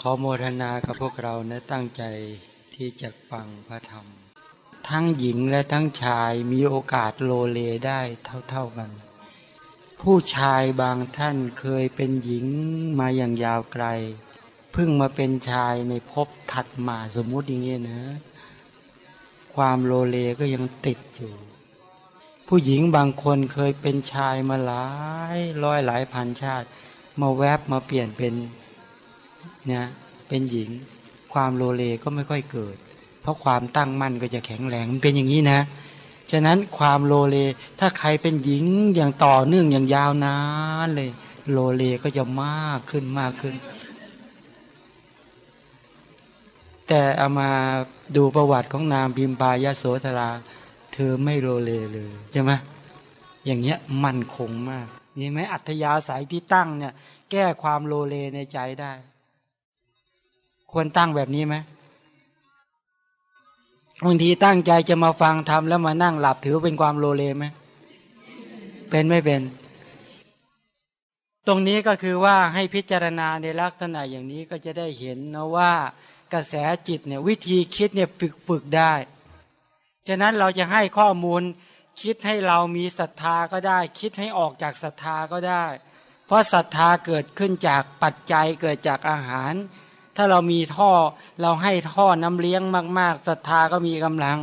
ขอโมทนากับพวกเรานะตั้งใจที่จะฟังพระธรรม ทั้งหญิงและทั้งชายมีโอกาสโลเลได้เท่า ๆกัน ผู้ชายบางท่านเคยเป็นหญิงมาอย่างยาวไกล เพิ่งมาเป็นชายในภพถัดมาสมมุติอย่างนี้นะ ความโลเลก็ยังติดอยู่ ผู้หญิงบางคนเคยเป็นชายมาหลายร้อยหลายพันชาติ มาแวบมาเปลี่ยนเป็น นี่ยเป็นหญิง ความโลเลก็ไม่ค่อยเกิด เพราะความตั้งมั่นก็จะแข็งแรงมันเป็นอย่างนี้นะ ฉะนั้นความโลเลถ้าใครเป็นหญิงอย่างต่อเนื่องอย่างยาวนานเลย โลเลก็จะมากขึ้นมากขึ้น แต่เอามาดูประวัติของนางพิมพายาโสธราเธอไม่โลเลเลยใช่ไหมอย่างเงี้ยมั่นคงมากนี่ไหมอัธยาศัยที่ตั้งเนี่ย แก้ความโลเลในใจได้ ควรตั้งแบบนี้ไหมบางทีตั้งใจจะมาฟังทำแล้วมานั่งหลับถือเป็นความโลเลไหมเป็นไม่เป็น ตรงนี้ก็คือว่าให้พิจารณาในลักษณะอย่างนี้ก็จะได้เห็นนะว่ากระแสจิตเนี่ยวิธีคิดเนี่ยฝึกฝึกได้ ฉะนั้นเราจะให้ข้อมูลคิดให้เรามีศรัทธาก็ได้ คิดให้ออกจากศรัทธาก็ได้ เพราะศรัทธาเกิดขึ้นจากปัจจัยเกิดจากอาหาร ถ้าเรามีท่อเราให้ท่อน้ำเลี้ยงมากๆศรัทธาก็มีกำลัง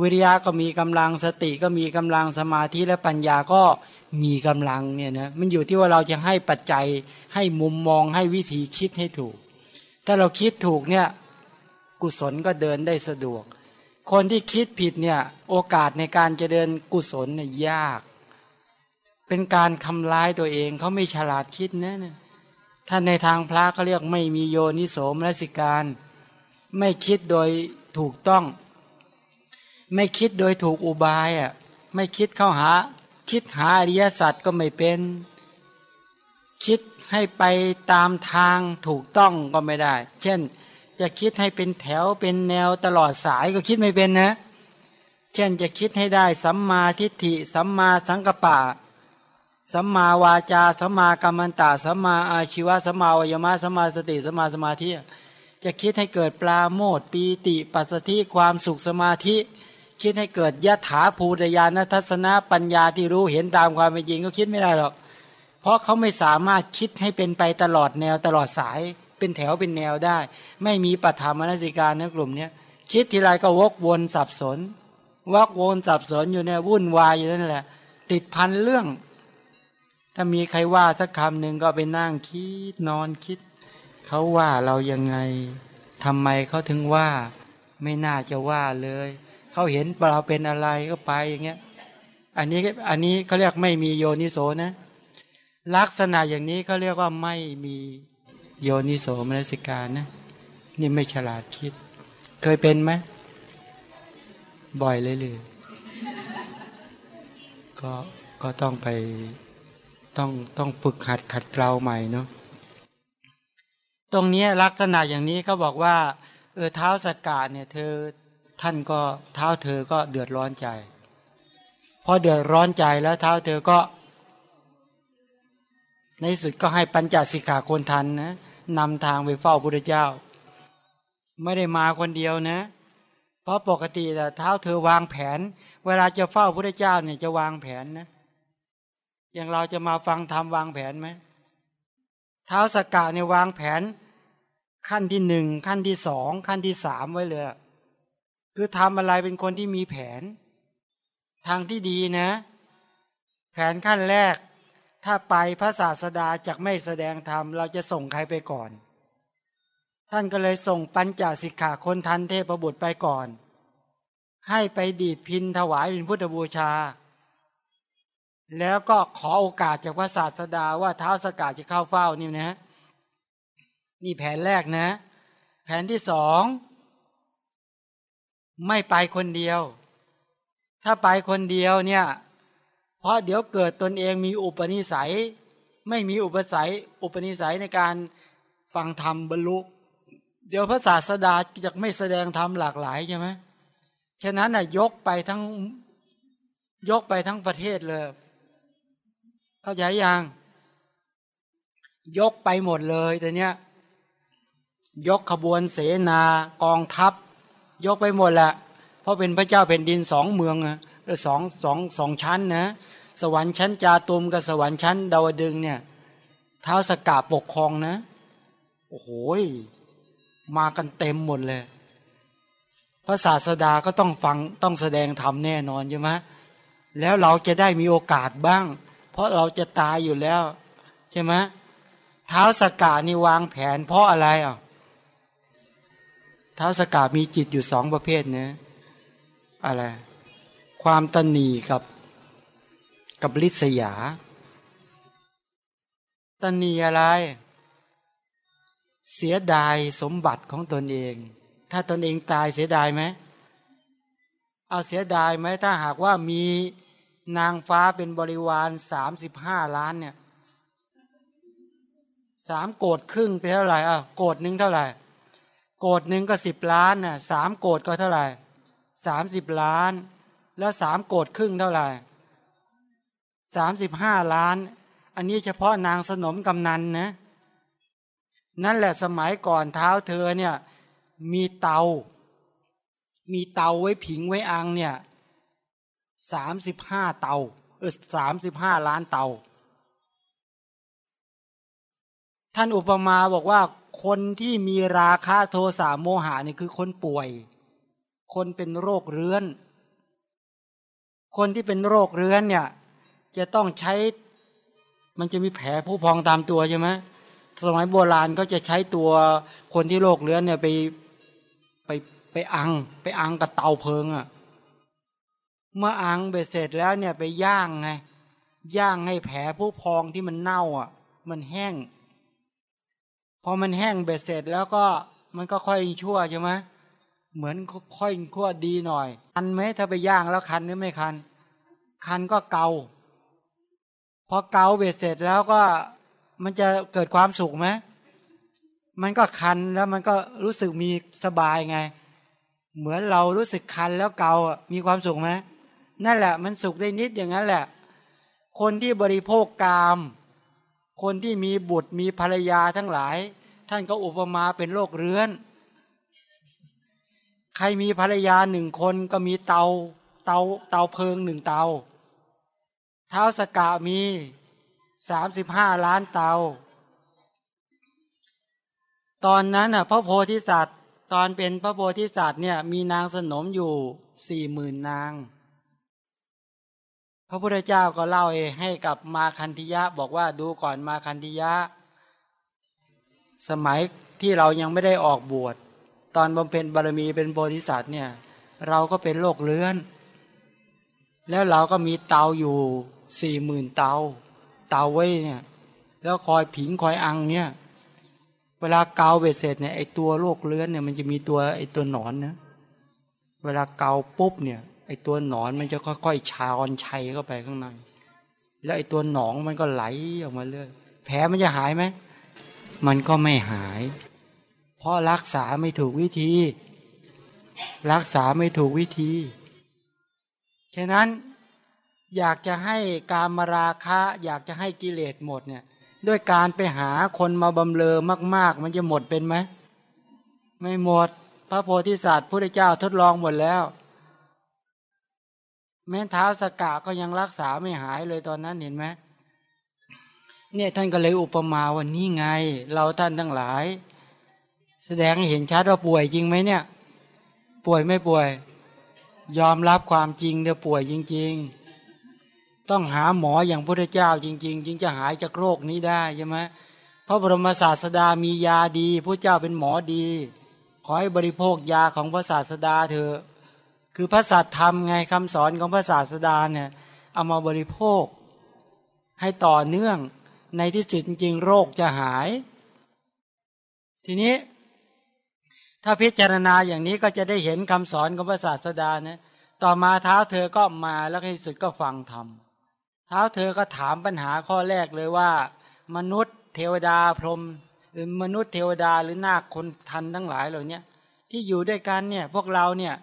วิริยะก็มีกำลังสติก็มีกำลังสมาธิและปัญญาก็มีกำลังเนี่ยนะมันอยู่ที่ว่าเราจะให้ปัจจัยให้มุมมองให้วิธีคิดให้ถูก ถ้าเราคิดถูกเนี่ยกุศลก็เดินได้สะดวก คนที่คิดผิดเนี่ยโอกาสในการจะเดินกุศลเนี่ยยาก เป็นการทำร้ายตัวเองเขาไม่ฉลาดคิดนะเนี่ย ท่านในทางพระเขาเรียกไม่มีโยนิโสมนสิการ ไม่คิดโดยถูกต้อง ไม่คิดโดยถูกอุบายอะไม่คิดเข้าหา คิดหาอริยสัจก็ไม่เป็น คิดให้ไปตามทางถูกต้องก็ไม่ได้ เช่นจะคิดให้เป็นแถวเป็นแนวตลอดสายก็คิดไม่เป็นนะ เช่นจะคิดให้ได้สัมมาทิฏฐิสัมมาสังกปะ สัมมาวาจาสัมมากัมมันตะสัมมาอาชีวะสัมมาวิมารสัมมาสติสัมมาสมาธิจะคิดให้เกิดปลาโมดปีติปัสสธิความสุขสมาธิ คิดให้เกิดยะถาภูตยานทัศนะปัญญาที่รู้เห็นตามความเป็นจริงก็คิดไม่ได้หรอก เพราะเขาไม่สามารถคิดให้เป็นไปตลอดแนวตลอดสายเป็นแถวเป็นแนวได้ ไม่มีปัฏฐามนสิการในกลุ่มเนี้ยคิดทีไรก็วกวนสับสนวกวนสับสนอยู่เนี่ยวุ่นวายอยู่นั่นแหละ ติดพันเรื่อง ถ้ามีใครว่าสักคำหนึ่งก็ไปนั่งคิดนอนคิด เขาว่าเรายังไงทำไมเขาถึงว่า ไม่น่าจะว่าเลย เขาเห็นเราเป็นอะไรก็ไปอย่างเงี้ย อันนี้อันนี้เขาเรียกไม่มีโยนิโสนะ ลักษณะอย่างนี้เขาเรียกว่าไม่มีโยนิโสมนสิการนะ นี่ไม่ฉลาดคิด เคยเป็นไหมบ่อยเลยเลยก็ก็ต้องไป ต้องต้องฝึกหัดขัดเกลาใหม่เนาะตรงนี้ลักษณะอย่างนี้เขาบอกว่าเออเท้าสกกาดเนี่ยเธอท่านก็เท้าเธอก็เดือดร้อนใจพอเดือดร้อนใจแล้วเท้าเธอก็ ในสุดก็ให้ปัญจสิกขาคนทันนะนำทางไปเฝ้าพระเจ้า ไม่ได้มาคนเดียวนะ เพราะปกติแต่เท้าเธอวางแผน เวลาจะเฝ้าพระเจ้าเนี่ยจะวางแผนนะ อย่างเราจะมาฟังทำวางแผนไหมเท้าสกกาเนี่ยวางแผน ขั้นที่หนึ่งขั้นที่สองขั้นที่สามไว้เลย คือทำอะไรเป็นคนที่มีแผน ทางที่ดีนะ แผนขั้นแรก ถ้าไปพระศาสดาจะไม่แสดงธรรมเราจะส่งใครไปก่อน ท่านก็เลยส่งปัญจสิกขาคนทันเทพบุตรไปก่อน ให้ไปดีดพินถวายเป็นพุทธบูชา แล้วก็ขอโอกาสจากพระศาสดาว่าเท้าสกัดจะเข้าเฝ้านี่นะนี่แผนแรกนะ แผนที่สองไม่ไปคนเดียว ถ้าไปคนเดียวเนี่ย เพราะเดี๋ยวเกิดตนเองมีอุปนิสัย ไม่มีอุปสัยอุปนิสัยในการฟังธรรมบรรลุ เดี๋ยวพระศาสดาจะไม่แสดงธรรมหลากหลายใช่ไหมฉะนั้นน่ะยกไปทั้งยกไปทั้งประเทศเลย เข้าใจยังยกไปหมดเลยแต่เนี้ยยกขบวนเสนากองทัพ ยกไปหมดแหละเพราะเป็นพระเจ้าแผ่นดินสองเมืองอะสองสองสองชั้นนะสวรรค์ชั้นจาตุมกับสวรรค์ชั้นดาวดึงเนี่ยเท้าสกาปกครองนะ โอ้โหมากันเต็มหมดเลยพระศาสดาก็ต้องฟังต้องแสดงธรรมแน่นอนใช่ไหมแล้วเราจะได้มีโอกาสบ้าง เพราะเราจะตายอยู่แล้ว ใช่ไหมเท้าสกานี่วางแผน เพราะอะไรอะเท้าสกามีจิตอยู่สองประเภทเนะอะไร ความตนีกับกับลิษยา ตนีอะไร เสียดายสมบัติของตนเอง ถ้าตนเองตายเสียดายไหมเอาเสียดายไหมถ้าหากว่ามี นางฟ้าเป็นบริวารสามสิบห้าล้านเนี่ยสามโกดครึ่งไปเท่าไหร่อะโกดหนึ่งเท่าไหร่ โกดหนึ่งก็สิบล้านน่ะสามโกดก็เท่าไหร่สามสิบล้าน แล้วสามโกดครึ่งเท่าไหร่สามสิบห้าล้าน อันนี้เฉพาะนางสนมกำนันนะนั่นแหละสมัยก่อนเท้าเธอเนี่ยมีเตา มีเตาไว้ผิงไว้อังเนี่ย สามสิบห้าเตาเออสามสิบห้าล้านเตา ท่านอุปมาบอกว่าคนที่มีราคาโทสะโมหะนี่คือคนป่วย คนเป็นโรคเรื้อน คนที่เป็นโรคเรื้อนเนี่ย จะต้องใช้ มันจะมีแผลผู้พองตามตัวใช่ไหมสมัยโบราณก็จะใช้ตัวคนที่โรคเรื้อนเนี่ยไปไปไปอัง ไปอังกับเตาเพลิงอะ่ะ เมื่ออังเบ็ดเสร็จแล้วเนี่ยไปย่างไง ย่างให้แผลผู้พองที่มันเน่าอะ มันแห้ง พอมันแห้งเบ็ดเสร็จแล้วก็มันก็ค่อยชั่วใช่ไหมเหมือนค่อยชั่วดีหน่อย คันไหมถ้าไปย่างแล้วคันหรือไม่คัน คันก็เกา พอเกาเบ็ดเสร็จแล้วก็มันจะเกิดความสุขไหมมันก็คันแล้วมันก็รู้สึกมีสบายไง เหมือนเรารู้สึกคันแล้วเกามีความสุขไหม นั่นแหละ มันสุขได้นิดอย่างนั้นแหละ คนที่บริโภคกาม คนที่มีบุตรมีภรรยาทั้งหลาย ท่านก็อุปมาเป็นโรคเรื้อน ใครมีภรรยาหนึ่งคนก็มีเตาเตาเตาเพลิงหนึ่งเตา เท้าสกามีสามสิบห้าล้านเตา ตอนนั้นน่ะพระโพธิสัตว์ ตอนเป็นพระโพธิสัตว์เนี่ยมีนางสนมอยู่สี่หมื่นนาง ระพุทธเจ้าก็เล่าเองให้กับมาคันธิยะ บอกว่าดูก่อนมาคันธิยะ สมัยที่เรายังไม่ได้ออกบวช ตอนบำเพ็ญบารมีเป็นโพธิสัตว์เนี่ยเราก็เป็นโรคเลื้อน แล้วเราก็มีเตาอยู่สี่หมื่นเตา เตาไว้เนี่ยแล้วคอยผิงคอยอังเนี่ยเวลาเกาเบ็ดเสร็จเนี่ยไอตัวโรคเลื้อนเนี่ยมันจะมีตัวไอตัวหนอนนะเวลาเกาปุ๊บเนี่ย ไอตัวหนอนมันจะค่อยๆชาอนชัยเข้าไปข้างใน แล้วไอตัวหนองมันก็ไหลออกมาเรื่อยแผลมันจะหายไหมมันก็ไม่หาย เพราะรักษาไม่ถูกวิธี รักษาไม่ถูกวิธี ฉะนั้นอยากจะให้การมาราคะ อยากจะให้กิเลสหมดเนี่ย ด้วยการไปหาคนมาบำเลอมาก ๆ มันจะหมดเป็นไหม ไม่หมด พระโพธิสัตว์พระเจ้าทดลองหมดแล้ว แม้เท้าสกาก็ยังรักษาไม่หายเลยตอนนั้นเห็นไหมเนี่ยท่านก็เลยอุปมาวันนี้ไง เราท่านทั้งหลาย แสดงให้เห็นชัดว่าป่วยจริงไหมเนี่ย ป่วยไม่ป่วย ยอมรับความจริงเดี๋ยวป่วยจริง ๆ ต้องหาหมออย่างพระเจ้าจริง ๆ จึงจะหายจากโรคนี้ได้ใช่ไหมพระบรมศาสดามียาดีพระเจ้าเป็นหมอดี ขอให้บริโภคยาของพระศาสดาเถอะ คือพระสัตธรรมไงคำสอนของพระศาสดาเนี่ยเอามาบริโภค ให้ต่อเนื่องในที่สุดจริงโรคจะหาย ทีนี้ถ้าพิจารณาอย่างนี้ก็จะได้เห็นคำสอนของพระศาสดาเนี่ยต่อมาเท้าเธอก็มาแล้วที่สุดก็ฟังธรรมเท้าเธอก็ถามปัญหาข้อแรกเลยว่า มนุษย์เทวดาพรหมหรือมนุษย์เทวดาหรือนาคคนทันทั้งหลายเหล่านี้ที่อยู่ด้วยกันเนี่ยพวกเราเนี่ย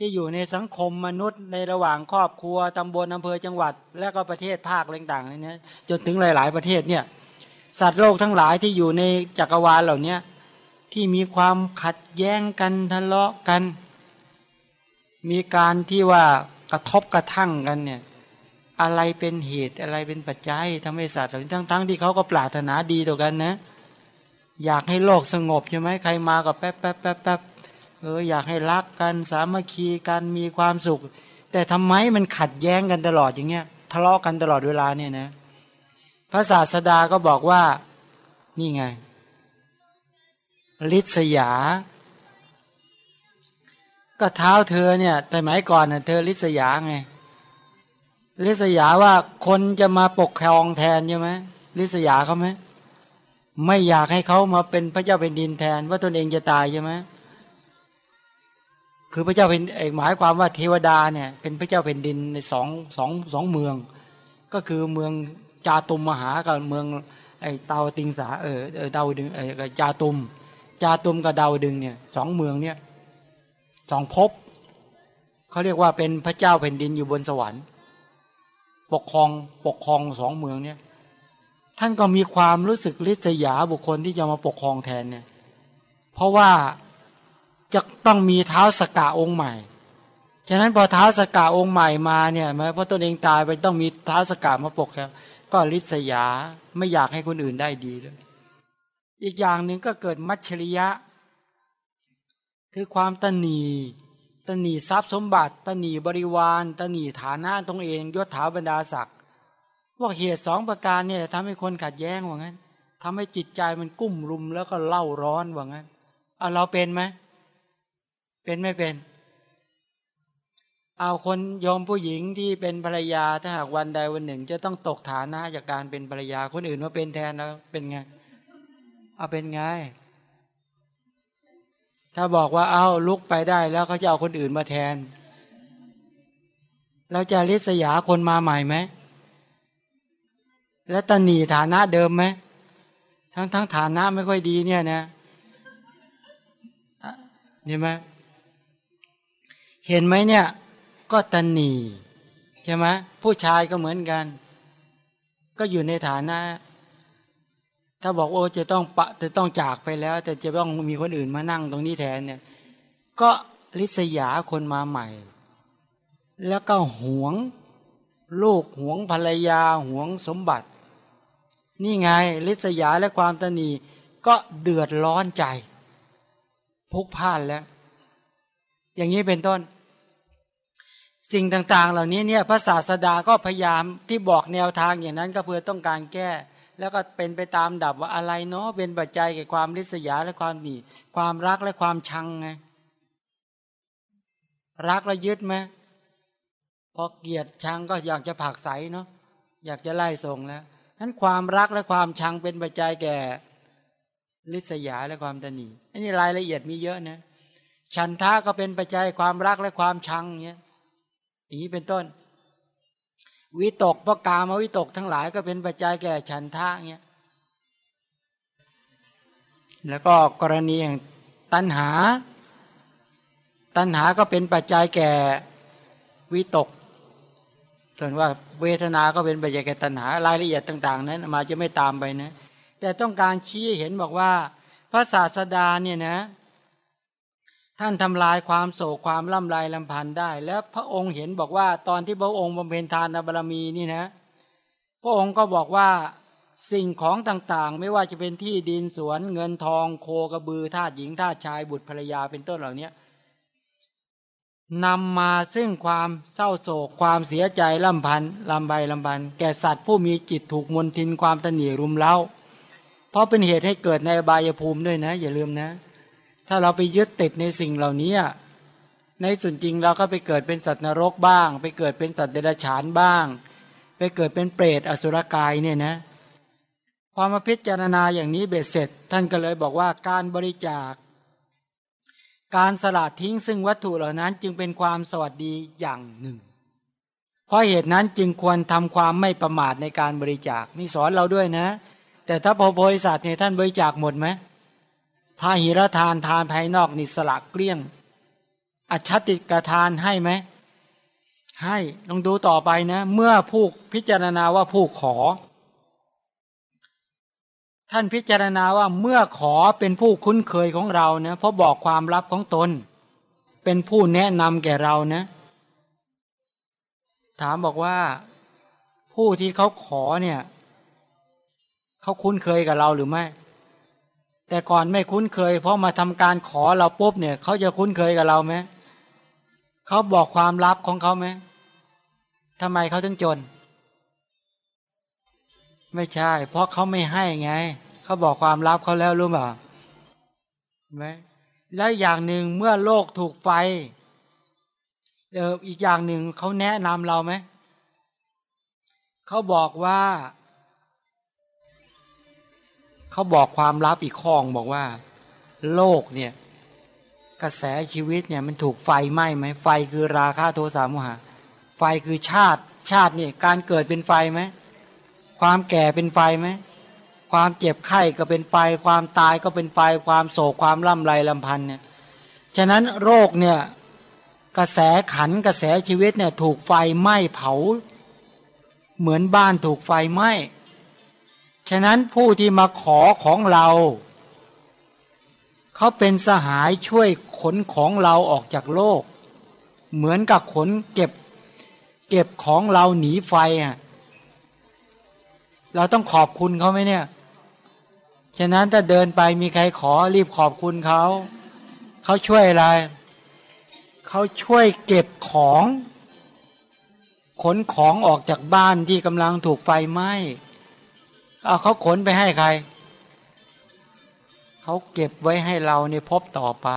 ที่อยู่ในสังคมมนุษย์ในระหว่างครอบครัวตำบลอำเภอจังหวัด และก็ประเทศภาคต่างๆนี้จนถึงหลาย ๆ ประเทศเนี่ยสัตว์โลกทั้งหลายที่อยู่ในจักรวาลเหล่านี้ที่มีความขัดแย้งกันทะเลาะกัน มีการที่ว่ากระทบกระทั่งกันเนี่ยอะไรเป็นเหตุอะไรเป็นปัจจัยทำให้สัตว์ทั้ทั้งๆที่เขาก็ปรารถนาดีต่อกันนะ อยากให้โลกสงบใช่ไหมใครมาก็แป๊บแป๊บแป๊บแป๊บ เอออยากให้รักกันสามัคคีกันมีความสุข แต่ทำไมมันขัดแย้งกันตลอดอย่างเงี้ยทะเลาะกันตลอดเวลาเนี่ยนะพระศาสดาก็บอกว่านี่ไงลิษยา ก็เท้าเธอเนี่ย แต่หมายก่อนเน่ะเธอลิษยาไงลิษยาว่าคนจะมาปกครองแทนใช่ไหมลิษยาเขาไหมไม่อยากให้เขามาเป็นพระเจ้าเป็นดินแทนว่าตนเองจะตายใช่ไหม คือพระเจ้าเป็นหมายความว่าเทวดาเนี่ยเป็นพระเจ้าเป็นดินในสองสองสองเมือง ก็คือเมืองจาตุมมหากับเมืองไอเตาติงสาเออเออเดาดึงเออจาตุม จาตุมกับเดาดึงเนี่ยสองเมืองเนี่ยสองภพเขาเรียกว่าเป็นพระเจ้าแผ่นดินอยู่บนสวรรค์ ปกครองปกครองสองเมืองเนี่ยท่านก็มีความรู้สึกริษยาบุคคลที่จะมาปกครองแทนเนี่ยเพราะว่า จะต้องมีเท้าสกาองค์ใหม่ ฉะนั้นพอเท้าสกาองค์ใหม่มาเนี่ยแม้เพราะตนเองตายไปต้องมีเท้าสกามาปกครับ ก็ริษยาไม่อยากให้คนอื่นได้ดีเลยอีกอย่างหนึ่งก็เกิดมัชชริยะ คือความตนีตนีทรัพย์สมบัติ ตนีบริวารตนีฐานะตรงเองยศถาบรรดาศักดิ์ว่าเหตุสองประการเนี่ยทำให้คนขัดแย้งว่างั้นทำให้จิตใจมันกุ้มรุมแล้วก็เล่าร้อนว่างั้นเอาเราเป็นไหม เป็นไม่เป็น เอาคนยอมผู้หญิงที่เป็นภรรยาถ้าหากวันใดวันหนึ่ง จะต้องตกฐานะจากการเป็นภรรยาคนอื่นมาเป็นแทนแล้วเป็นไง เอาเป็นไง ถ้าบอกว่าเอาลุกไปได้แล้วเขาจะเอาคนอื่นมาแทน เราจะริษยาคนมาใหม่ไหมและตนีฐานะเดิมไหมทั้งทั้งฐานะไม่ค่อยดีเนี่ยนะเห็นไหม เห็นไหมเนี่ย ก็ตันีใช่ไหมผู้ชายก็เหมือนกัน ก็อยู่ในฐานะ ถ้าบอกโอ้จะต้องปะจะต้องจากไปแล้ว แต่จะต้องมีคนอื่นมานั่งตรงนี้แทนเนี่ย ก็ลิษยาคนมาใหม่ แล้วก็หวงลูกหวงภรรยาหวงสมบัติ นี่ไงลิษยาและความตนีก็เดือดร้อนใจพุกพ่านแล้ว อย่างนี้เป็นต้น สิ่งต่างๆ เหล่านี้เนี่ยพระศาสดาก็พยายามที่บอกแนวทางอย่างนั้นก็เพื่อต้องการแก้ แล้วก็เป็นไปตามดับว่าอะไรเนาะเป็นปัจจัยแก่ความริษยาและความหนีความรักและความชังไงรักแล้วยึดไหมพอเกลียดชังก็อยากจะผักใสเนาะอยากจะไล่ส่งแล้วนั้นความรักและความชังเป็นปัจจัยแก่ริษยาและความตนีอันนี้รายละเอียดมีเยอะนะฉันทะก็เป็นปัจจัยความรักและความชังเนี้ย อย่างนี้เป็นต้น วิตกเพราะกามวิตกทั้งหลายก็เป็นปัจจัยแก่ฉันทะเงี้ยแล้วก็กรณีอย่างตัณหา ตัณหาก็เป็นปัจจัยแก่วิตกส่วนว่าเวทนา ก็เป็นปัจจัยแก่ตัณหารายละเอียดต่าง ๆ นั้นมาจะไม่ตามไปนะ แต่ต้องการชี้เห็นบอกว่า พระศาสดาเนี่ยนะ ท่านทำลายความโศกความล่ำลายลำพันธ์ได้ แล้วพระองค์เห็นบอกว่าตอนที่พระองค์บำเพ็ญทานบารมีนี่นะ พระองค์ก็บอกว่าสิ่งของต่างๆ ไม่ว่าจะเป็นที่ดินสวนเงินทองโคกระบือทาสหญิงทาสชายบุตรภรรยาเป็นต้นเหล่านี้นำมาซึ่งความเศร้าโศกความเสียใจลำพันลำใบลำพันแก่สัตว์ผู้มีจิตถูกมนทินความตนีรุมเล้า เพราะเป็นเหตุให้เกิดในบายภูมิด้วยนะ อย่าลืมนะ ถ้าเราไปยึดติดในสิ่งเหล่านี้ ในส่วนจริงเราก็ไปเกิดเป็นสัตว์นรกบ้าง ไปเกิดเป็นสัตว์เดรัจฉานบ้าง ไปเกิดเป็นเปรตอสุรกายเนี่ยนะพอมาพิจารณาอย่างนี้เบ็ดเสร็จ ท่านก็เลยบอกว่าการบริจาค การสละทิ้งซึ่งวัตถุเหล่านั้นจึงเป็นความสวัสดีอย่างหนึ่ง เพราะเหตุนั้นจึงควรทำความไม่ประมาทในการบริจาคมีสอนเราด้วยนะ แต่ถ้าพอบริษัทเนี่ยท่านบริจาคหมดไหม พาหิรทานทานภายนอกนิสละเกลี้ยงอัชติกทานให้ไหมให้ลองดูต่อไปนะ เมื่อผู้พิจารณาว่าผู้ขอ ท่านพิจารณาว่าเมื่อขอเป็นผู้คุ้นเคยของเรานะเพราะบอกความลับของตน เป็นผู้แนะนำแก่เรานะ ถามบอกว่า ผู้ที่เขาขอเนี่ยเขาคุ้นเคยกับเราหรือไม่ แต่ก่อนไม่คุ้นเคย เพราะมาทำการขอเราปุ๊บเนี่ยเขาจะคุ้นเคยกับเราไหมเขาบอกความลับของเขาไหมทำไมเขาถึงจน ไม่ใช่ เพราะเขาไม่ให้ไงเขาบอกความลับเขาแล้วรู้เปล่าไหมแล้วอย่างหนึ่งเมื่อโลกถูกไฟเอออีกอย่างหนึ่งเขาแนะนำเราไหมเขาบอกว่า เขาบอกความลับอีกข้องบอกว่า โลกเนี่ยกระแสชีวิตเนี่ยมันถูกไฟไหม้ไหมไฟคือราคะโทสะโมหะ ไฟคือชาติชาติเนี่ยการเกิดเป็นไฟไหมความแก่เป็นไฟไหมความเจ็บไข้ก็เป็นไฟ ความตายก็เป็นไฟ ความโศกความล่ำไรลำพันเนี่ยฉะนั้นโรคเนี่ยกระแสขันกระแสชีวิตเนี่ยถูกไฟไหม้เผา เหมือนบ้านถูกไฟไหม้ ฉะนั้นผู้ที่มาขอของเรา เขาเป็นสหายช่วยขนของเราออกจากโลก เหมือนกับขนเก็บ เก็บของเราหนีไฟอะเราต้องขอบคุณเขาไหมเนี่ย ฉะนั้นถ้าเดินไปมีใครขอรีบขอบคุณเขา เขาช่วยอะไร เขาช่วยเก็บของ ขนของออกจากบ้านที่กำลังถูกไฟไหม้ เอาเขาขนไปให้ใคร เขาเก็บไว้ให้เราในพบต่อไป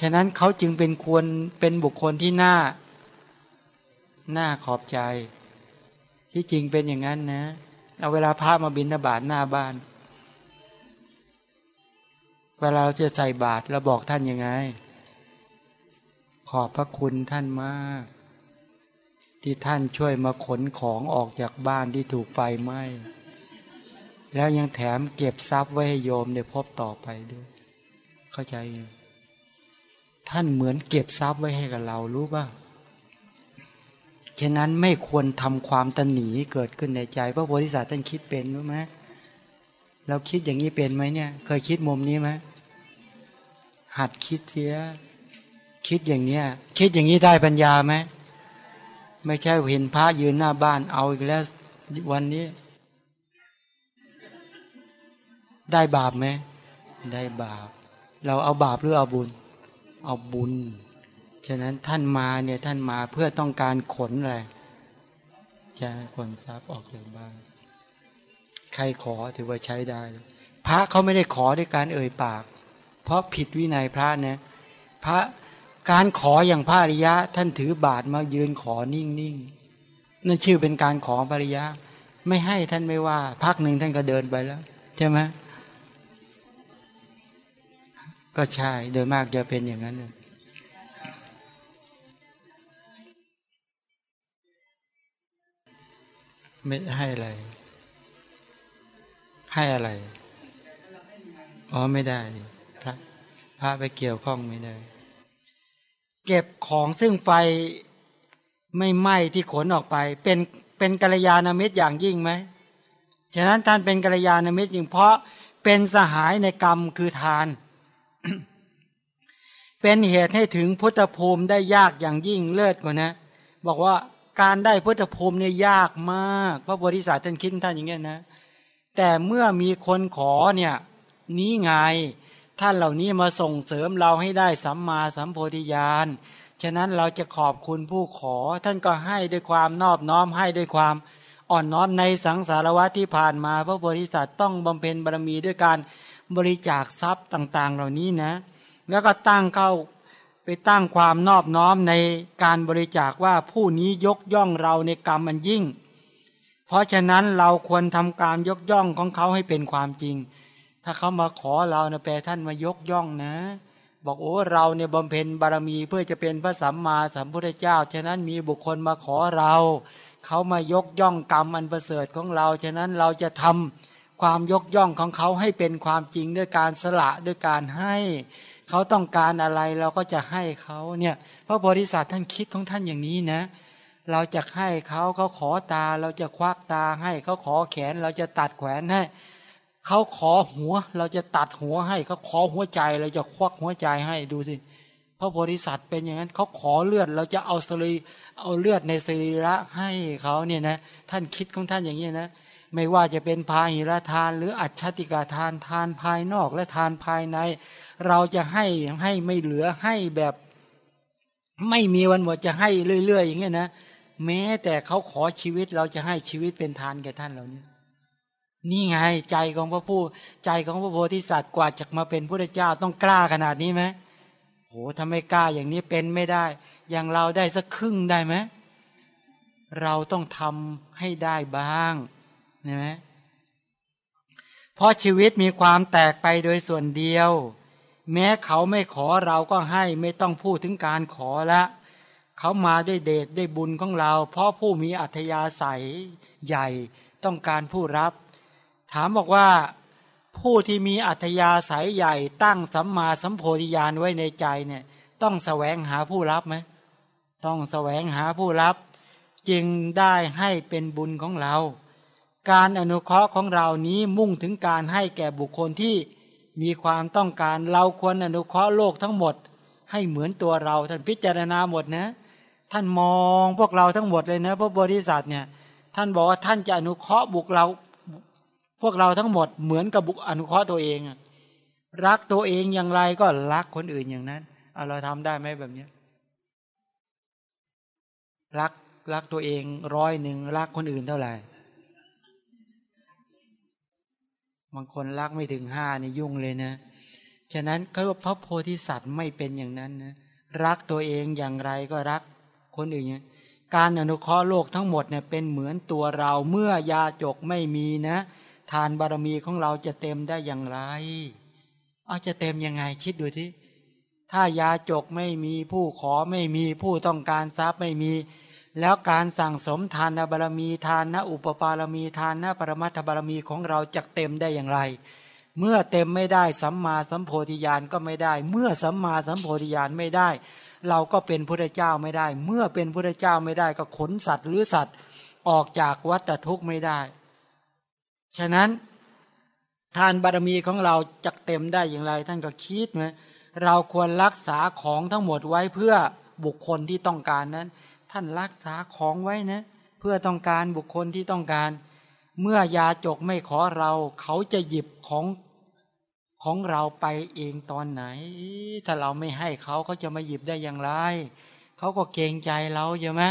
ฉะนั้นเขาจึงเป็นควรเป็นบุคคลที่น่า น่าขอบใจ ที่จริงเป็นอย่างนั้นนะ เอาเวลาพระมาบินทบาทหน้าบ้าน เวลาเราจะใส่บาตรเราบอกท่านยังไง ขอบพระคุณท่านมาก ที่ท่านช่วยมาขนของออกจากบ้านที่ถูกไฟไหม้ แล้วยังแถมเก็บทรัพย์ไว้ให้โยมได้พบต่อไปด้วย เข้าใจ ท่านเหมือนเก็บทรัพย์ไว้ให้กับเรารู้ป่ะฉะนั้นไม่ควรทำความตันหนีเกิดขึ้นในใจพระโพธิสัตว์ท่านคิดเป็นรู้ไหมเราคิดอย่างนี้เป็นไหมเนี่ย เคยคิดมุมนี้ไหมหัดคิดเสีย คิดอย่างเนี้ย คิดอย่างนี้ได้ปัญญาไหม ไม่ใช่เห็นพระยืนหน้าบ้านเอาอีกแล้ววันนี้ ได้บาปไหมได้บาป เราเอาบาปหรือเอาบุญ เอาบุญ ฉะนั้นท่านมาเนี่ยท่านมาเพื่อต้องการขนอะไรจะขนทรัพย์ออกจากบ้าน ใครขอถือว่าใช้ได้ พระเขาไม่ได้ขอด้วยการเอ่ยปาก เพราะผิดวินัยพระนะพระ การขออย่างพระอริยะ ท่านถือบาทมายืนขอนิ่งๆนั่นชื่อเป็นการขอภริยะ ไม่ให้ท่านไม่ว่า พักหนึ่งท่านก็เดินไปแล้ว ใช่ไหมก็ใช่โดยมากจะเป็นอย่างนั้นเลยไม่ให้อะไร ให้อะไร อ๋อไม่ได้พระพระไปเกี่ยวข้องไม่ได้ เก็บของซึ่งไฟไม่ไหม้ที่ขนออกไป เป็นเป็นกัลยาณมิตรอย่างยิ่งไหมฉะนั้นท่านเป็นกัลยาณมิตรยิ่งเพราะเป็นสหายในกรรมคือทาน เป็นเหตุให้ถึงพุทธภูมิได้ยากอย่างยิ่งเลิศกว่านะ บอกว่าการได้พุทธภูมิเนี่ยยากมาก พระบริษัทท่านคิดท่านอย่างเงี้ยนะ แต่เมื่อมีคนขอเนี่ยนี้ไง ท่านเหล่านี้มาส่งเสริมเราให้ได้สัมมาสัมโพธิญาณ ฉะนั้นเราจะขอบคุณผู้ขอ ท่านก็ให้ด้วยความนอบน้อมให้ด้วยความอ่อนน้อมในสังสารวัตที่ผ่านมาพระบริษัทต้องบำเพ็ญบารมีด้วยการบริจาคทรัพย์ต่าง ๆ เหล่านี้นะ แล้วก็ตั้งเข้าไปตั้งความนอบน้อมในการบริจาคว่าผู้นี้ยกย่องเราในกรรมมันยิ่ง เพราะฉะนั้นเราควรทำการยกย่องของเขาให้เป็นความจริง ถ้าเขามาขอเรานะแปลท่านมายกย่องนะ บอกโอ้เราเนี่ยบำเพ็ญบารมีเพื่อจะเป็นพระสัมมาสัมพุทธเจ้า ฉะนั้นมีบุคคลมาขอเรา เขามายกย่องกรรมอันประเสริฐของเรา ฉะนั้นเราจะทำความยกย่องของเขาให้เป็นความจริงด้วยการสละด้วยการให้ เขาต้องการอะไรเราก็จะให้เขาเนี่ยพระบริษัทท่านคิดของท่านอย่างนี้นะ เราจะให้เขาเขาขอตาเราจะควักตาให้เขาขอแขนเราจะตัดแขนให้ เขาขอหัว เราจะตัดหัวให้ เขาขอหัวใจเราจะควักหัวใจให้ดูสิพระโพธิสัตว์เป็นอย่างนั้นเขาขอเลือด เราจะเอาสรีเอาเลือดในสรีระให้เขาเนี่ยนะท่านคิดของท่านอย่างนี้นะ ไม่ว่าจะเป็นพาหิรทาน หรืออัจฉติกาทานทานภายนอกและทานภายใน เราจะให้ให้ไม่เหลือให้แบบ ไม่มีวันหมดจะให้เรื่อยๆอย่างเงี้ยนะแม้แต่เขาขอชีวิตเราจะให้ชีวิตเป็นทานแก่ท่านเหล่านี้ นี่ไงใจของพระผู้ใจของพระโพธิสัตว์กว่าจะมาเป็นพระเจ้าต้องกล้าขนาดนี้ไหมโหทำไมกล้าอย่างนี้เป็นไม่ได้ อย่างเราได้สักครึ่งได้ไหมเราต้องทำให้ได้บ้างเห็นไหมเพราะชีวิตมีความแตกไปโดยส่วนเดียว แม้เขาไม่ขอเราก็ให้ไม่ต้องพูดถึงการขอละเขามาได้เดชได้บุญของเรา เพราะผู้มีอัธยาศัยใหญ่ต้องการผู้รับ ถามบอกว่าผู้ที่มีอัธยาศัยใหญ่ตั้งสัมมาสัมโพธิญาณไว้ในใจเนี่ยต้องแสวงหาผู้รับไหมต้องแสวงหาผู้รับ จึงได้ให้เป็นบุญของเรา การอนุเคราะห์ของเรานี้มุ่งถึงการให้แก่บุคคลที่มีความต้องการเราควรอนุเคราะห์โลกทั้งหมด ให้เหมือนตัวเราท่านพิจารณาหมดนะ ท่านมองพวกเราทั้งหมดเลยนะพระบริษัทเนี่ยท่านบอกว่าท่านจะอนุเคราะห์บุคเรา พวกเราทั้งหมดเหมือนกับบุคอนุเคราะห์ตัวเองรักตัวเองอย่างไรก็รักคนอื่นอย่างนั้นเอาเราทำได้ไหมแบบนี้รักรักตัวเองร้อยหนึ่งรักคนอื่นเท่าไหร่บางคนรักไม่ถึงห้านี่ยุ่งเลยนะ ฉะนั้นเขาบอกพระโพธิสัตว์ไม่เป็นอย่างนั้นนะรักตัวเองอย่างไรก็รักคนอื่นการอนุเคราะห์โลกทั้งหมดเนี่ยเป็นเหมือนตัวเราเมื่อยาจกไม่มีนะ ทานบารมีของเราจะเต็มได้อย่างไร เอาจะเต็มยังไงคิดดูที่ถ้ายาจกไม่มีผู้ขอไม่มีผู้ต้องการทรัพย์ไม่มี แล้วการสั่งสมทานบารมีทานนอุปปารมีทานนปรมัตถบารมีของเราจะเต็มได้อย่างไร เมื่อเต็มไม่ได้สัมมาสัมโพธิญาณก็ไม่ได้ เมื่อสัมมาสัมโพธิญาณไม่ได้ เราก็เป็นพระเจ้าไม่ได้ เมื่อเป็นพระเจ้าไม่ได้ก็ขนสัตว์หรือสัตว์ออกจากวัฏทุกข์ไม่ได้ ฉะนั้นทานบารมีของเราจะเต็มได้อย่างไร ท่านก็คิดไหมเราควรรักษาของทั้งหมดไว้เพื่อบุคคลที่ต้องการนั้น ท่านรักษาของไว้นะเพื่อต้องการบุคคลที่ต้องการ เมื่อยาจกไม่ขอเรา เขาจะหยิบของของเราไปเองตอนไหน ถ้าเราไม่ให้เขาเขาจะมาหยิบได้อย่างไร เขาก็เกรงใจเราใช่ไหม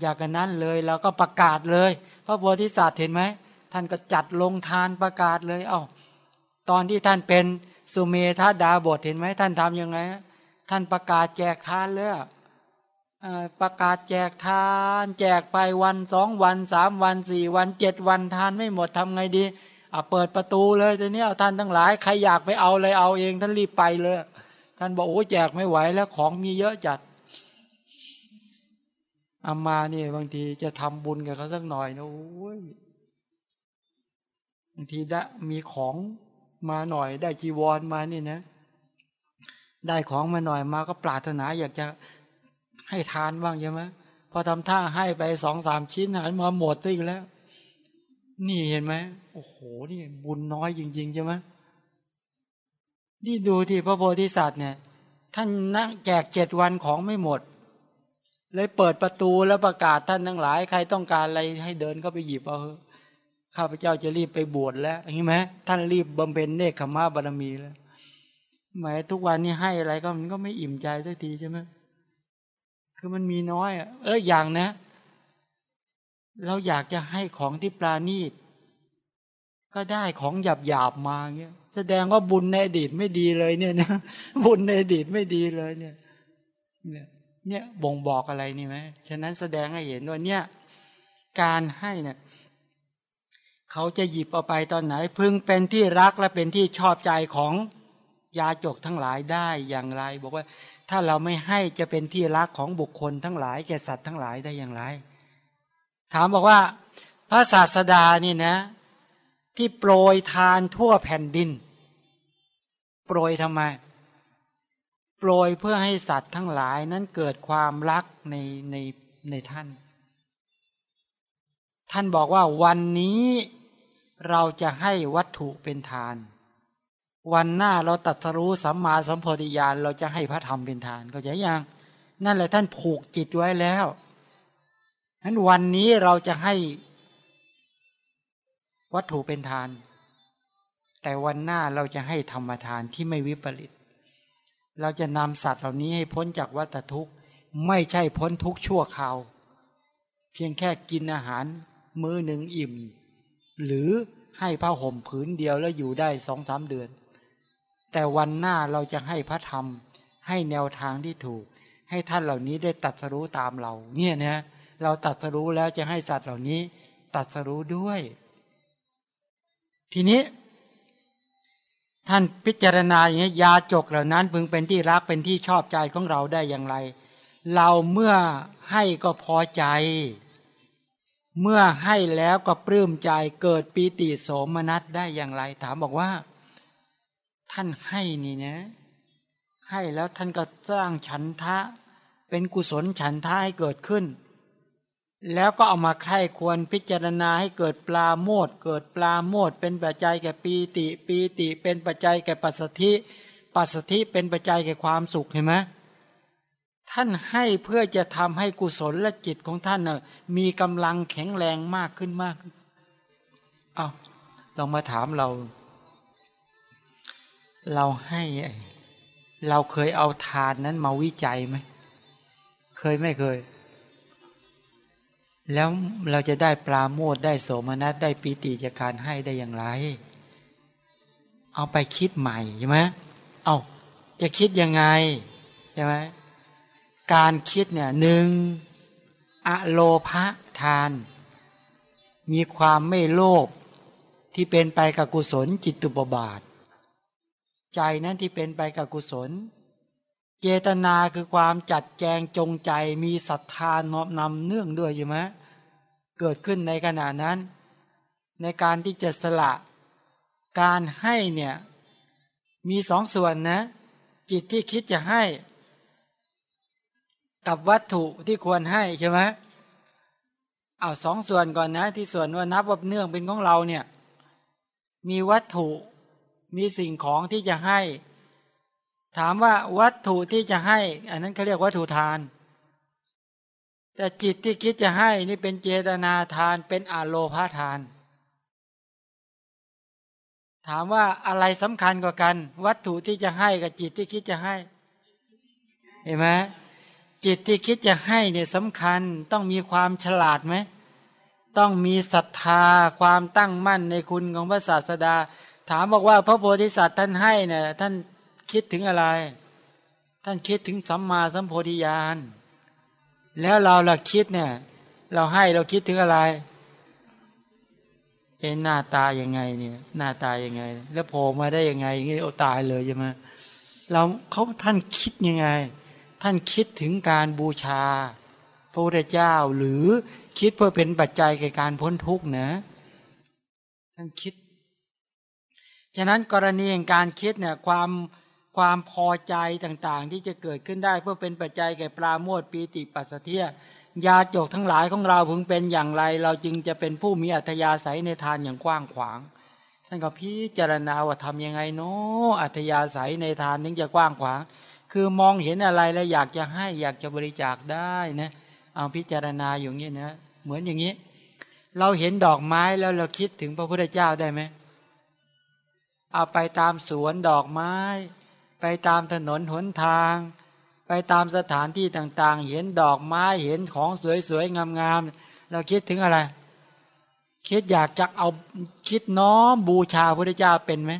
อยากกันนั้นเลยเราก็ประกาศเลย พระโพธิสัตว์เห็นไหม ท่านก็จัดลงทานประกาศเลยเอา้าตอนที่ท่านเป็นสุเมธาดาบทเห็นไหมท่านทำยังไง ท่านประกาศแจกทานเลยประกาศแจกทาน แจกไปวันสองวันสามวันสี่วันเจ็ดวันทานไม่หมดทำไงดีอาเปิดประตูเลยตอนนี้ท่านทั้งหลายใครอยากไปเอาอะไรเอาเอง ท่านรีบไปเลย ท่านบอกโอ้แจกไม่ไหวแล้วของมีเยอะจัดอามาเนี่ยบางทีจะทำบุญกับเขาสักหน่อยนะโอ้ยางทีได้มีของมาหน่อย ได้จีวรมานี่นะ ได้ของมาหน่อยมาก็ปรารถนาอยากจะให้ทานบ้างใช่ไหมพอทำท่าให้ไปสองสามชิ้นหันมาหมดซะอีกแล้ว นี่เห็นไหมโอ้โหนี่บุญน้อยจริงๆใช่ไหมนี่ดูที่พระโพธิสัตว์เนี่ย ท่านนั่งแจกเจ็ดวันของไม่หมด เลยเปิดประตูแล้วประกาศท่านทั้งหลาย ใครต้องการอะไรให้เดินเข้าไปหยิบเอา ข้าพเจ้าจะรีบไปบวชแล้วอย่างนี้ไหมท่านรีบบำเพ็ญเนคขมาบารมีแล้วหมายทุกวันนี้ให้อะไรก็มันก็ไม่อิ่มใจสักทีใช่ไหมคือมันมีน้อยอเอออย่างนะ เราอยากจะให้ของที่ปราณีต ก็ได้ของหยาบหยาบมาเงี้ย แสดงว่าบุญในอดีตไม่ดีเลยเนี่ยนะบุญในอดีตไม่ดีเลยเนี่ย เนี่ยเนี่ยบ่งบอกอะไรนี่ไหมฉะนั้นแสดงให้เห็นว่าเนี่ย การให้เนี่ย เขาจะหยิบเอาไปตอนไหน พึงเป็นที่รักและเป็นที่ชอบใจของยาจกทั้งหลายได้อย่างไร บอกว่าถ้าเราไม่ให้จะเป็นที่รักของบุคคลทั้งหลาย แก่สัตว์ทั้งหลายได้อย่างไร ถามบอกว่า พระศาสดานี่นะ ที่โปรยทานทั่วแผ่นดิน โปรยทำไม โปรยเพื่อให้สัตว์ทั้งหลายนั้นเกิดความรักในในในท่าน ท่านบอกว่าวันนี้ เราจะให้วัตถุเป็นทาน วันหน้าเราตัดสรู้สัมมาสัมโพธิญาณเราจะให้พระธรรมเป็นทานก็จะยังนั่นแหละท่านผูกจิตไว้แล้วนั้นวันนี้เราจะให้วัตถุเป็นทาน แต่วันหน้าเราจะให้ธรรมทานที่ไม่วิปริต เราจะนำสัตว์เหล่านี้ให้พ้นจากวัฏทุกข์ไม่ใช่พ้นทุกข์ชั่วคราว เพียงแค่กินอาหารมื้อหนึ่งอิ่ม หรือให้ผ้าห่มผืนเดียวแล้วอยู่ได้สองสามเดือน แต่วันหน้าเราจะให้พระธรรม ให้แนวทางที่ถูก ให้ท่านเหล่านี้ได้ตัดสรู้ตามเรา เนี่ยนะเราตัดสรู้แล้วจะให้สัตว์เหล่านี้ตัดสรู้ด้วย ทีนี้ ท่านพิจารณาอย่างนี้ยาจกเหล่านั้นพึงเป็นที่รักเป็นที่ชอบใจของเราได้อย่างไร เราเมื่อให้ก็พอใจ เมื่อให้แล้วก็ปลื้มใจเกิดปีติโสมนัสได้อย่างไร ถามบอกว่า ท่านให้นี่นะ ให้แล้วท่านก็สร้างฉันทะ เป็นกุศลฉันทะให้เกิดขึ้น แล้วก็เอามาใคร่ควรพิจารณาให้เกิดปลาโมดเกิดปลาโมดเป็นปัจจัยแก่ปีติ ปีติเป็นปัจจัยแก่ปัสสธิ ปัสสธิเป็นปัจจัยแก่ความสุขเห็นไหม ท่านให้เพื่อจะทำให้กุศลและจิตของท่านน่ะมีกำลังแข็งแรงมากขึ้นมากขึ้นเอาลองมาถามเรา เราให้เราเคยเอาทานนั้นมาวิจัยไหม เคยไม่เคย แล้วเราจะได้ปลาโมดได้โสมนัสได้ปีติจากการให้ได้อย่างไร เอาไปคิดใหม่ใช่ไหมเอาจะคิดยังไงใช่ไหม การคิดเนี่ยหนึ่งอโลภะทาน มีความไม่โลภที่เป็นไปกับกุศลจิตตุปบาท ใจนั้นที่เป็นไปกับกุศล เจตนาคือความจัดแจงจงใจมีศรัทธานอบนำเนื่องด้วยใช่ไหมเกิดขึ้นในขณะนั้น ในการที่จะสละ การให้เนี่ยมีสองส่วนนะ จิตที่คิดจะให้ กับวัตถุที่ควรให้ใช่ไหมเอาสองส่วนก่อนนะ ที่ส่วนว่านับว่าเนื่องเป็นของเราเนี่ยมีวัตถุมีสิ่งของที่จะให้ ถามว่าวัตถุที่จะให้ อันนั้นเขาเรียกวัตถุทาน แต่จิตที่คิดจะให้นี่เป็นเจตนาทานเป็นอาโลพาทาน ถามว่าอะไรสำคัญกว่ากัน วัตถุที่จะให้กับจิตที่คิดจะให้ เห็นไหม จิตที่คิดจะให้เนี่ยสำคัญต้องมีความฉลาดไหม ต้องมีศรัทธาความตั้งมั่นในคุณของพระศาสดา ถามบอกว่าพระโพธิสัตว์ท่านให้เนี่ยท่านคิดถึงอะไร ท่านคิดถึงสัมมาสัมโพธิญาณแล้วเราล่ะคิดเนี่ย เราให้เราคิดถึงอะไรเอ็นหน้าตายังไงเนี่ย หน้าตายังไง แล้วโผล่มาได้ยังไงงี้เอตายเลยใช่ไหมเราเขาท่านคิดยังไง ท่านคิดถึงการบูชา พระพุทธเจ้าหรือคิดเพื่อเป็นปัจจัยแก่การพ้นทุกข์นะท่านคิด ฉะนั้นกรณีแห่งการคิดเนี่ยความความพอใจต่างๆ ที่จะเกิดขึ้นได้เพื่อเป็นปัจจัยแก่ปราโมทปีติปัสสเทียยาจกทั้งหลายของเราพึงเป็นอย่างไร เราจึงจะเป็นผู้มีอัธยาศัยในทานอย่างกว้างขวาง ท่านก็พิจารณาว่าทำยังไงเนาะอัธยาศัยในทานถึงจะกว้างขวาง คือมองเห็นอะไรแล้วอยากจะให้อยากจะบริจาคได้นะเอาพิจารณาอย่างนี้นะเหมือนอย่างนี้ เราเห็นดอกไม้แล้วเราคิดถึงพระพุทธเจ้าได้ไหมเอาไปตามสวนดอกไม้ ไปตามถนนหนทาง ไปตามสถานที่ต่างๆ เห็นดอกไม้เห็นของสวยๆงามๆเราคิดถึงอะไร คิดอยากจะเอาคิดน้อมบูชาพระพุทธเจ้าเป็นไหม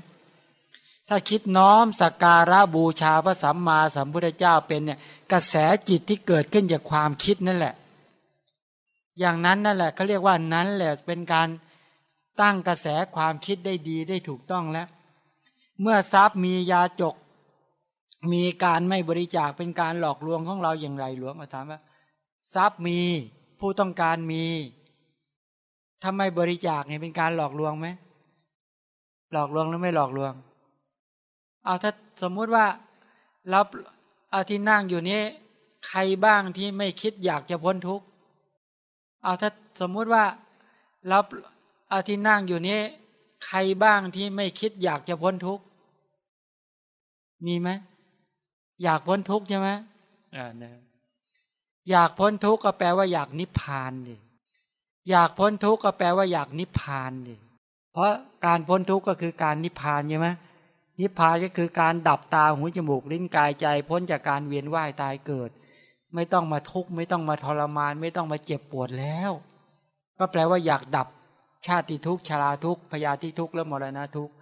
ถ้าคิดน้อมสักการะบูชาพระสัมมาสัมพุทธเจ้าเป็นเนี่ยกระแสจิตที่เกิดขึ้นจากความคิดนั่นแหละ อย่างนั้นนั่นแหละเขาเรียกว่านั้นแหละเป็นการตั้งกระแสความคิดได้ดีได้ถูกต้องแล้ว เมื่อทรัพย์มียาจก มีการไม่บริจาคเป็นการหลอกลวงของเราอย่างไรหลวงมาถามว่า ทรัพย์มีผู้ต้องการมีถ้าไม่บริจาคเนี่ยเป็นการหลอกลวงไหมหลอกลวงหรือไม่หลอกลวง เอาถ้าสมมุติว่าเราเอาที่นั่งอยู่นี้ ใครบ้างที่ไม่คิดอยากจะพ้นทุกข์เอาถ้าสมมุติว่าแล้วอาที่นั่งอยู่นี้ ใครบ้างที่ไม่คิดอยากจะพ้นทุกข์มีไหมอยากพ้นทุกข์ใช่ไหมอ่านะอยากพ้นทุกข์ก็แปลว่าอยากนิพพานดิอยากพ้นทุกข์ก็แปลว่าอยากนิพพานดิเพราะการพ้นทุกข์ก็คือการนิพพานใช่ไหม นิพพานก็คือการดับตาหูจมูกลิ้นกายใจ พ้นจากการเวียนว่ายตายเกิด ไม่ต้องมาทุกข์ไม่ต้องมาทรมาน ไม่ต้องมาเจ็บปวดแล้ว ก็แปลว่าอยากดับชาติทุกข์ชราทุกข์พยาธิทุกข์และมรณะทุกข์